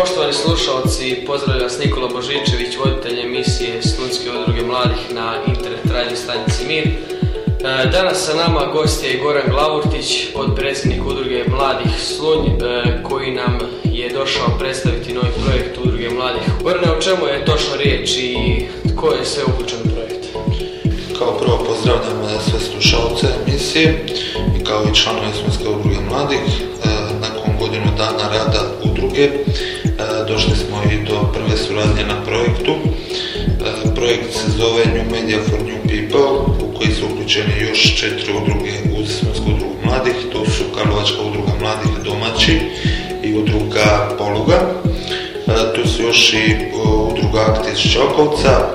Poštovani slušalci, pozdravljam vas Nikola Božičević, voditelj emisije Slunjske udruge mladih na internet radio stanici Mir. E, danas sa nama gost je Goran Glavurtić, podpredsjednik udruge mladih Slunj, e, koji nam je došao predstaviti novi projekt udruge mladih. Gorane, o čemu je točno riječ i tko je sve uključen u projekt? Kao prvo pozdravljam sve slušalce emisije i kao i članove Slunjske udruge mladih. Udruge došli smo i do prve suradnje na projektu. Projekt se zove New Media for New People, u koji su uključeni još četiri udruge uz Slunjsku udrugu mladih. To su Karlovačka udruga mladih domaći i udruga Poluga. Tu su još i udruga Akti iz Čokovca,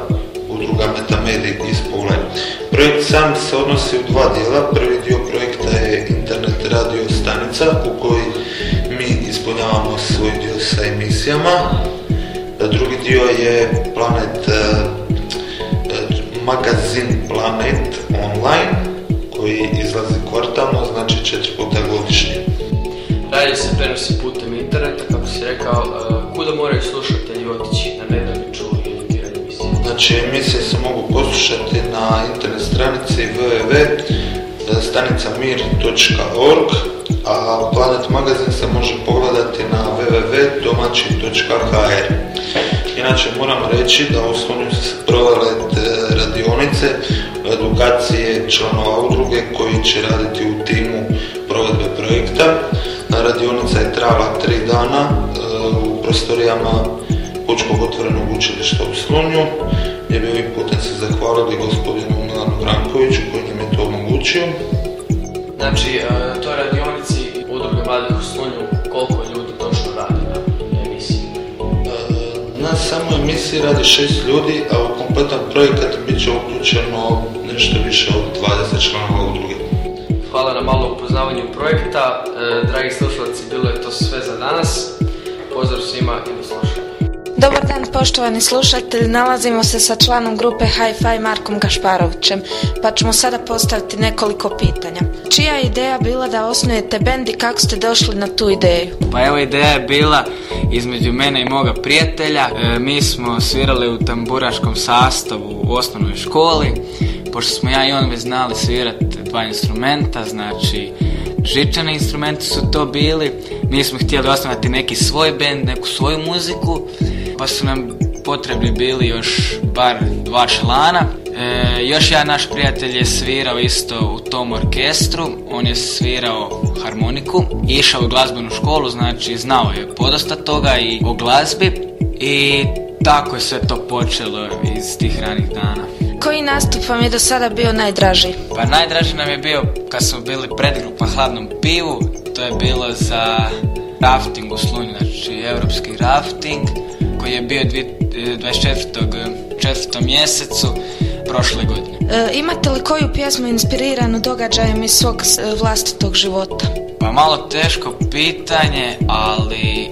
udruga Metamedi iz Pule. Projekt sam se odnosi u dva dijela. Prvi dio projekta je internet radio stanica u kojoj ispunjavamo svoj dio sa emisijama. Drugi dio je Planet, e, e, magazin Planet online koji izlazi kvartalno, znači četiri puta godišnje. Dalje se prenosi putem interneta, kako si rekao, e, kuda moraju slušatelji otići na ne da bi čuli? Znači emisije se mogu poslušati na internet stranici www.stanicamir.org a Planet magazin se može pogledati na www.domaći.hr. Inače moram reći da u Slunju se provale e, radionice, edukacije članova udruge koji će raditi u timu provedbe projekta. Radionica je trajala tri dana e, u prostorijama Pučkog otvorenog učilišta u Slunju, gdje bi ovim putem se zahvalili gospodinu Milanu Brankoviću koji nam je to omogućio. Znači, e, to je radionici udruge mladih u Slunju, koliko ljudi točno radi na emisiji? E, na samoj emisiji radi šest ljudi, a u kompletan projekat bit će uključeno nešto više od 20 članova udruge. Hvala na malo upoznavanju projekta. E, dragi slušalci, bilo je to sve za danas. Pozdrav svima i do slušanja. Dobar dan poštovani slušatelji, nalazimo se sa članom grupe Hi-Fi Markom Gašparovićem, pa ćemo sada postaviti nekoliko pitanja. Čija je ideja bila da osnujete bend i kako ste došli na tu ideju? Pa evo ideja je bila između mene i moga prijatelja. E, mi smo svirali u tamburaškom sastavu u osnovnoj školi, pošto smo ja i on već znali svirati dva instrumenta, znači žičani instrumenti su to bili. Mi smo htjeli osnovati neki svoj bend, neku svoju muziku pa su nam potrebni bili još bar dva člana. E, još jedan naš prijatelj je svirao isto u tom orkestru, on je svirao harmoniku, išao u glazbenu školu, znači znao je podosta toga i o glazbi i tako je sve to počelo iz tih ranih dana. Koji nastup vam je do sada bio najdraži? Pa najdraži nam je bio kad smo bili predgrupa Hladnom pivu, to je bilo za rafting u Slunju, znači europski rafting je bio 24. mjesecu prošle godine. E, imate li koju pjesmu inspiriranu događajem iz svog e, vlastitog života? Pa malo teško pitanje, ali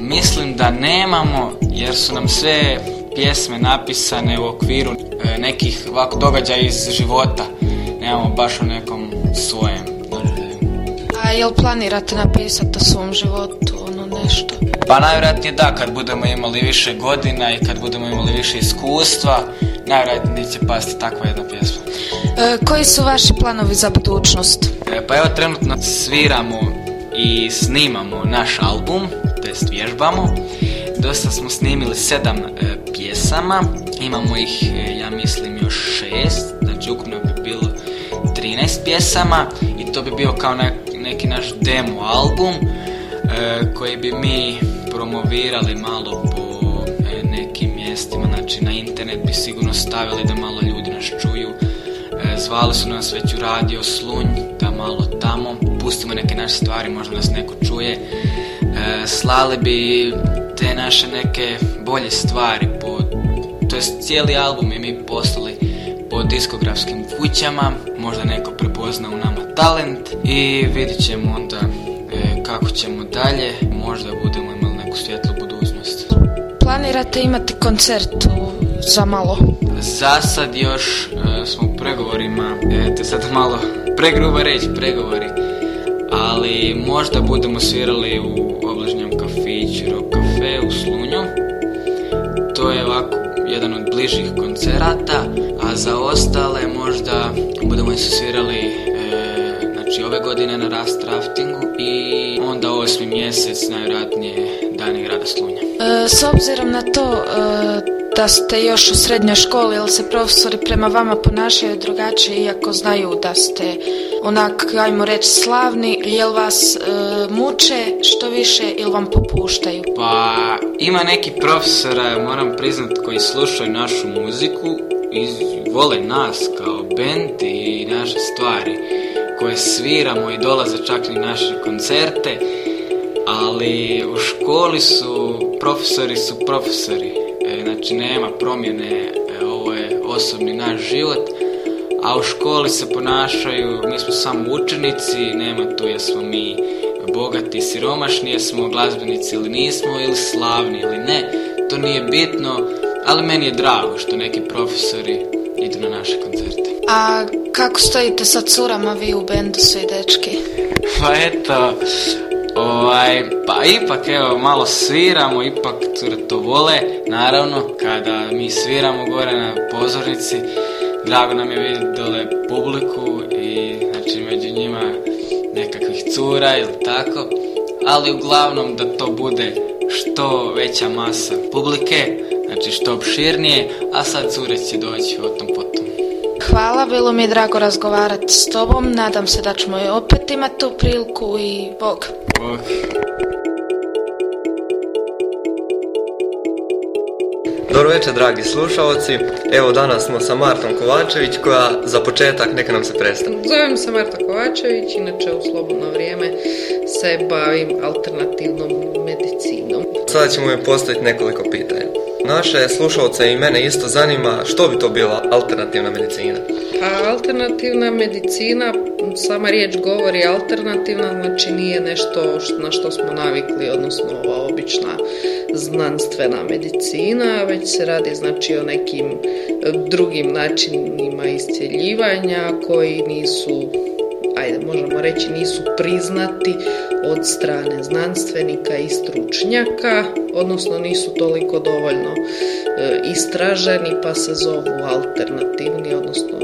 mislim da nemamo jer su nam sve pjesme napisane u okviru e, nekih ovako događaja iz života. Nemamo baš u nekom svojem A jel planirate napisati o svom životu nešto? Pa najvjerojatnije da, kad budemo imali više godina i kad budemo imali više iskustva, najvjerojatnije će pasti takva jedna pjesma. E, koji su vaši planovi za budućnost? E, pa evo trenutno sviramo i snimamo naš album, to jest vježbamo. Dosta smo snimili sedam e, pjesama, imamo ih, e, ja mislim, još šest, znači ukupno bi bilo 13 pjesama i to bi bio kao neki naš demo album koji bi mi promovirali malo po e, nekim mjestima, znači na internet bi sigurno stavili da malo ljudi nas čuju. E, zvali su nas već u radio Slunj, da malo tamo pustimo neke naše stvari, možda nas neko čuje. E, slali bi te naše neke bolje stvari po, to jest cijeli album i mi poslali po diskografskim kućama, možda neko prepozna u nama talent i vidit ćemo onda kako ćemo dalje, možda budemo imali neku svjetlu budućnost. Planirate imati koncert za malo? Za sad još e, smo u pregovorima, e, sad malo pregruba reći pregovori, ali možda budemo svirali u obližnjem kafiću Rock Cafe u Slunju. To je ovako jedan od bližih koncerata, a za ostale možda budemo svirali znači ove godine na Rast Raftingu i onda osmi mjesec najvjerojatnije Dani grada Slunja. E, s obzirom na to e, da ste još u srednjoj školi, ili se profesori prema vama ponašaju drugačije, iako znaju da ste onak, ajmo reći, slavni, jel vas e, muče što više ili vam popuštaju? Pa ima neki profesora, moram priznat, koji slušaju našu muziku i vole nas kao band i naše stvari koje sviramo i dolaze čak i naše koncerte, ali u školi su, profesori su profesori znači nema promjene, e, ovo je osobni naš život, a u školi se ponašaju, mi smo samo učenici, nema tu jesmo mi bogati, siromašni, jesmo glazbenici ili nismo, ili slavni ili ne, to nije bitno, ali meni je drago što neki profesori idu na naše koncerte. A kako stojite sa curama vi u bendu svi dečki? Pa eto, Ovaj, pa ipak evo malo sviramo, ipak cure to vole, naravno kada mi sviramo gore na pozornici, drago nam je vidjeti dole publiku i znači među njima nekakvih cura ili tako, ali uglavnom da to bude što veća masa publike, znači što opširnije, a sad cure će doći o tom potom. Hvala, bilo mi je drago razgovarati s tobom, nadam se da ćemo opet imati tu priliku i Bog. Dobro večer dragi slušalci, evo danas smo sa Martom Kovačević koja za početak neka nam se predstavi. Zovem se Marta Kovačević, inače u slobodno vrijeme se bavim alternativnom medicinom. Sada ćemo joj postaviti nekoliko pitanja. Naše slušalce i mene isto zanima što bi to bila alternativna medicina. A alternativna medicina, sama riječ govori alternativna, znači nije nešto na što smo navikli, odnosno ova obična znanstvena medicina, već se radi znači o nekim drugim načinima iscjeljivanja koji nisu ajde možemo reći nisu priznati od strane znanstvenika i stručnjaka, odnosno nisu toliko dovoljno e, istraženi pa se zovu alternativni, odnosno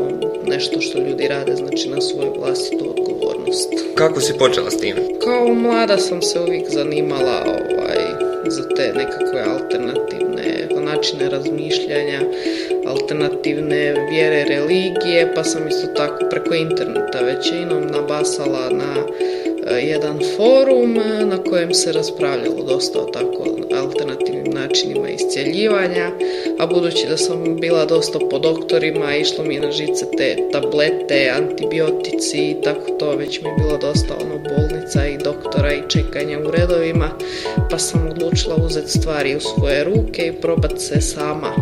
nešto što ljudi rade znači na svoju vlastitu odgovornost. Kako si počela s tim? Kao mlada sam se uvijek zanimala ovaj, za te nekakve alternativne načine razmišljanja, alternativne vjere, religije, pa sam isto tako preko interneta većinom nabasala na jedan forum e, na kojem se raspravljalo dosta o tako alternativnim načinima iscjeljivanja, a budući da sam bila dosta po doktorima, išlo mi na žice te tablete, antibiotici i tako to, već mi je bilo dosta ono bolnica i doktora i čekanja u redovima, pa sam odlučila uzeti stvari u svoje ruke i probati se sama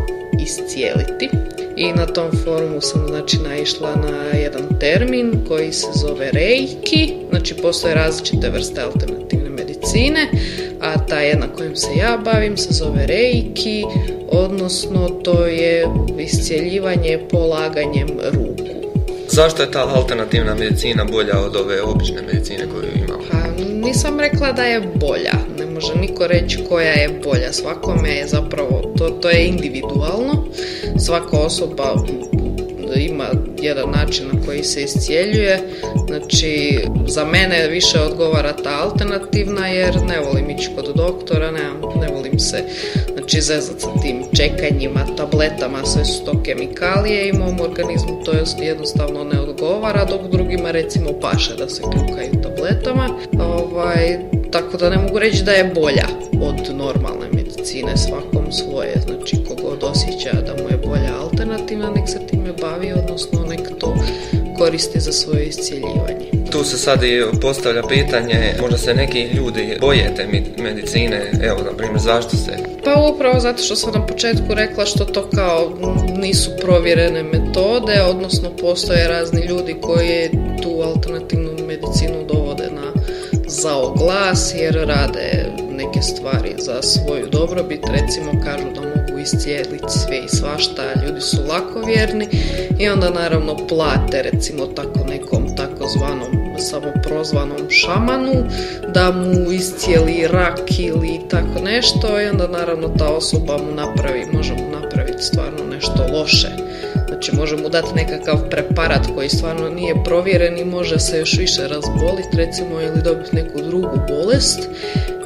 iscijeliti. I na tom forumu sam znači naišla na jedan termin koji se zove reiki, znači postoje različite vrste alternativne medicine, a ta jedna kojim se ja bavim se zove reiki, odnosno to je iscijeljivanje polaganjem ruku. Zašto je ta alternativna medicina bolja od ove obične medicine koju imamo? Pa nisam rekla da je bolja, može niko reći koja je bolja, svakome je zapravo, to, to je individualno, svaka osoba ima jedan način na koji se iscijeljuje. Znači, za mene više odgovara ta alternativna jer ne volim ići kod doktora, ne, ne volim se znači, zezati sa tim čekanjima, tabletama, sve su to kemikalije i mom organizmu to jednostavno ne odgovara, dok drugima recimo paše da se kljukaju tabletama. Ovaj, tako da ne mogu reći da je bolja od normalne medicine, svakom svoje, znači kogod osjeća da mu je bolja alternativna, nek se time bavi, odnosno nek to koristi za svoje iscijeljivanje. Tu se sad i postavlja pitanje, možda se neki ljudi boje te medicine, evo, na primjer, zašto se? Pa upravo zato što sam na početku rekla što to kao nisu provjerene metode, odnosno postoje razni ljudi koji tu alternativnu medicinu dovode na zao glas jer rade neke stvari za svoju dobrobit, recimo kažu da mogu iscijeliti sve i svašta, ljudi su lakovjerni i onda naravno plate recimo tako nekom takozvanom samoprozvanom šamanu da mu iscijeli rak ili tako nešto i onda naravno ta osoba mu napravi, može mu napraviti stvarno nešto loše. Znači može mu dati nekakav preparat koji stvarno nije provjeren i može se još više razboliti recimo ili dobiti neku drugu bolest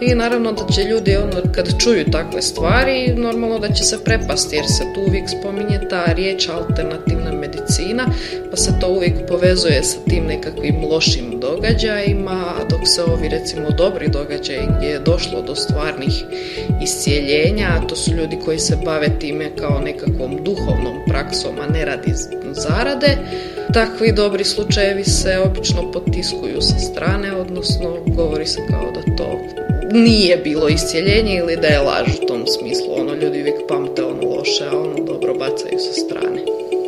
i naravno da će ljudi ono, kad čuju takve stvari, normalno da će se prepasti jer se tu uvijek spominje ta riječ alternativna medicina, pa se to uvijek povezuje sa tim nekakvim lošim događajima, dok se ovi recimo dobri događaji gdje je došlo do stvarnih iscijeljenja, a to su ljudi koji se bave time kao nekakvom duhovnom praksom, a ne radi zarade, takvi dobri slučajevi se obično potiskuju sa strane, odnosno govori se kao da to nije bilo iscijeljenje ili da je laž u tom smislu. Ono, ljudi uvijek pamte ono loše, a ono dobro bacaju sa strane.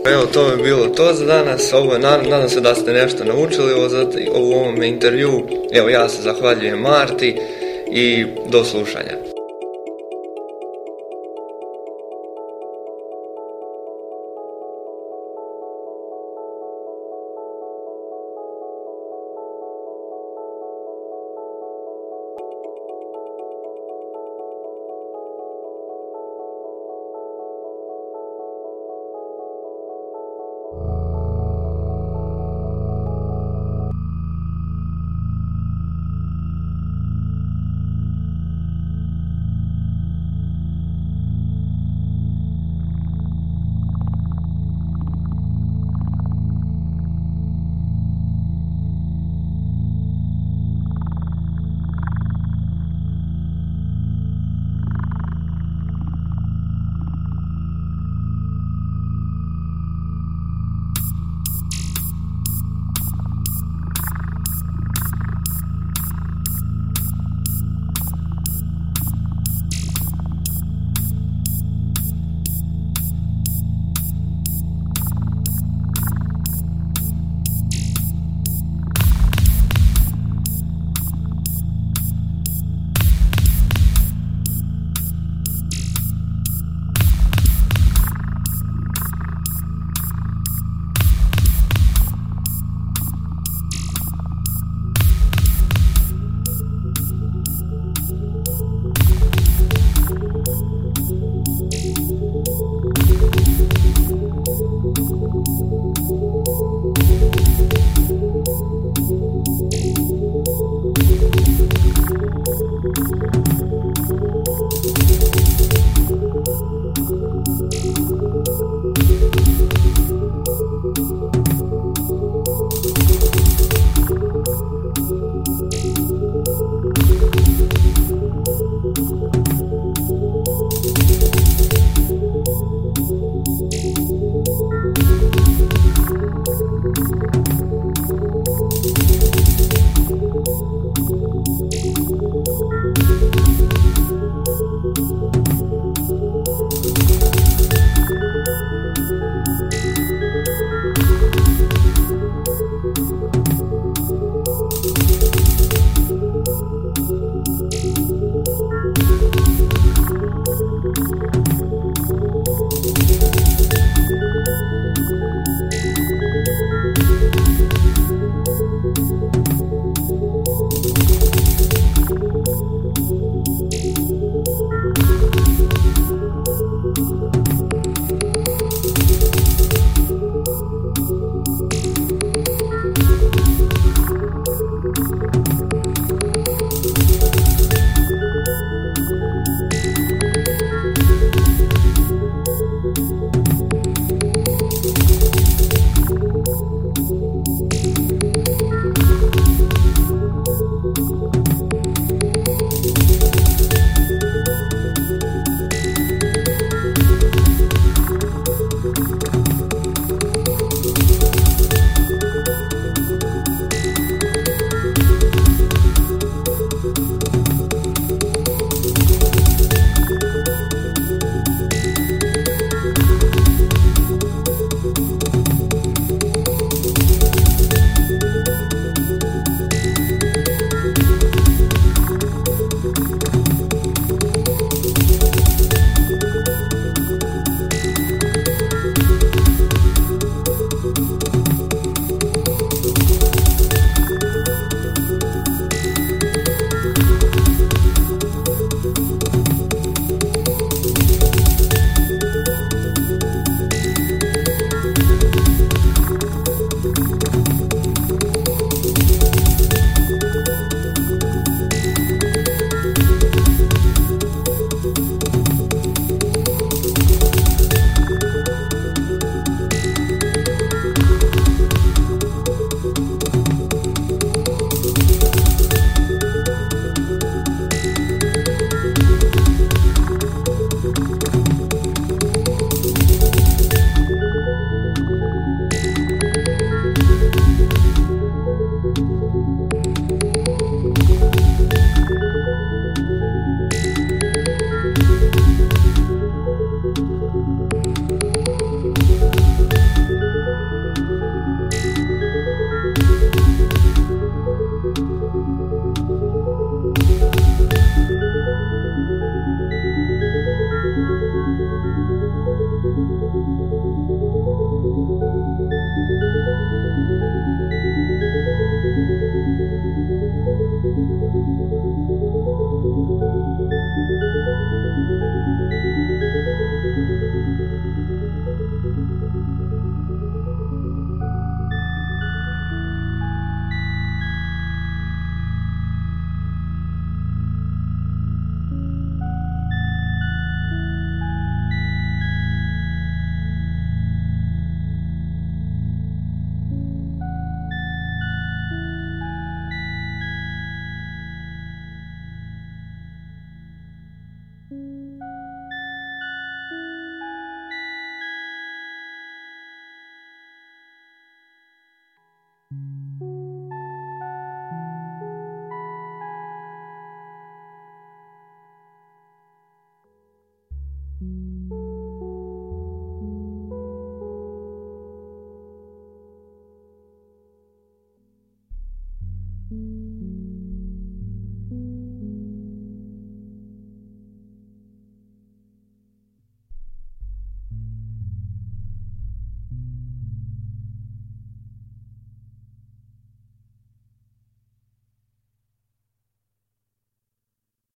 Evo, to je bilo to za danas. Ovo, nadam se da ste nešto naučili u ovom intervju. Evo, ja se zahvaljujem Marti i do slušanja.